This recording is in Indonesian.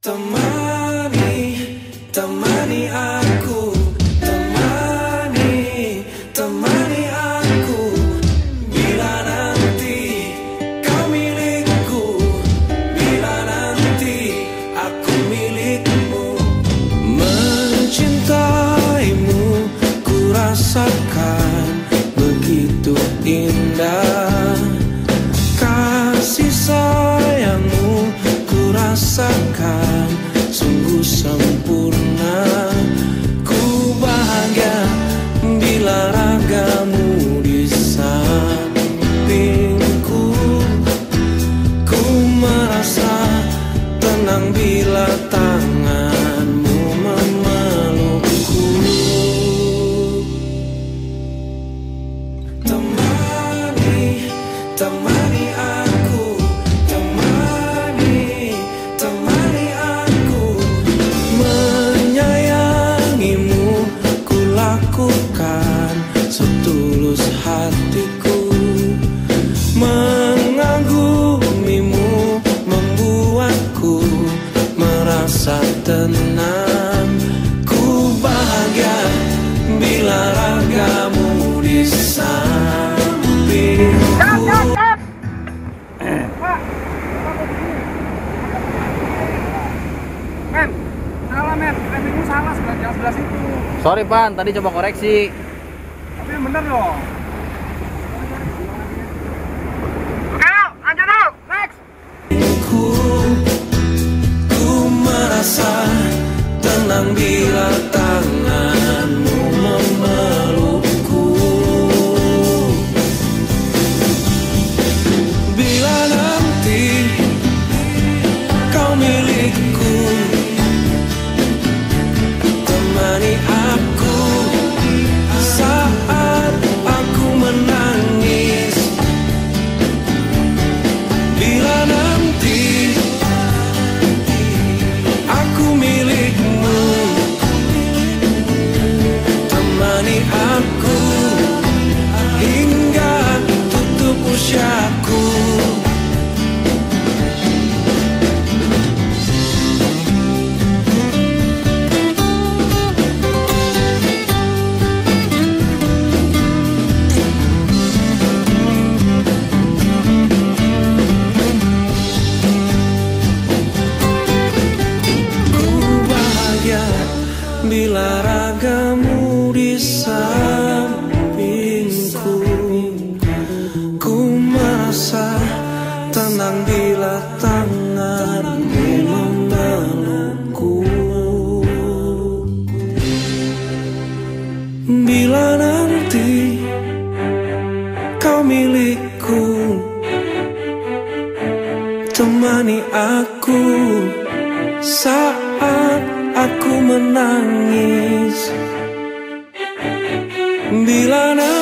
Temani, temani aku Temani, temani aku. Bila nanti kau milikku Bila nanti aku milikmu. Mencintaimu ku rasakan begitu indah setulus hatiku Mengagumimu membuatku merasa tenang. Ku bahagia bila ragamu di sampingku itu salah sebelah yang sebelah situ. Sorry Pan, tadi coba koreksi. Tapi yang bener loh. Usiaku milikku. Temani aku saat aku menangis. Bila nanti